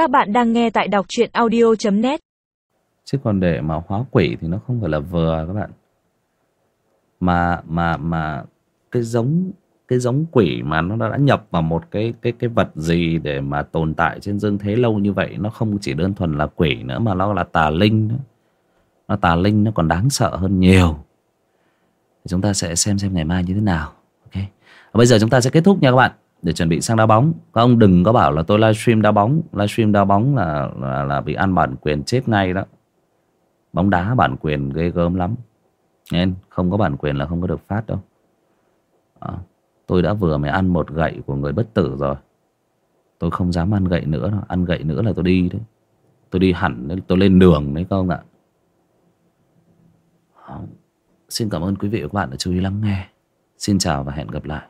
Các bạn đang nghe tại đọc truyện audio.net chứ còn để mà hóa quỷ thì nó không phải là vừa các bạn. Mà mà mà cái giống cái giống quỷ mà nó đã nhập vào một cái cái cái vật gì để mà tồn tại trên dương thế lâu như vậy, nó không chỉ đơn thuần là quỷ nữa mà nó là tà linh nữa. Nó tà linh nó còn đáng sợ hơn nhiều. Chúng ta sẽ xem xem ngày mai như thế nào, ok? Bây giờ chúng ta sẽ kết thúc nha các bạn để chuẩn bị sang đá bóng. Các ông đừng có bảo là tôi livestream đá bóng. Livestream đá bóng là là, là bị ăn bản quyền chết ngay đó. Bóng đá bản quyền ghê gớm lắm. Nên không? Có bản quyền là không có được phát đâu. À, tôi đã vừa mới ăn một gậy của người bất tử rồi. Tôi không dám ăn gậy nữa đâu. ăn gậy nữa là tôi đi đấy. Tôi đi hẳn tôi lên đường đấy các ông ạ. À, xin cảm ơn quý vị và các bạn đã chú ý lắng nghe. Xin chào và hẹn gặp lại.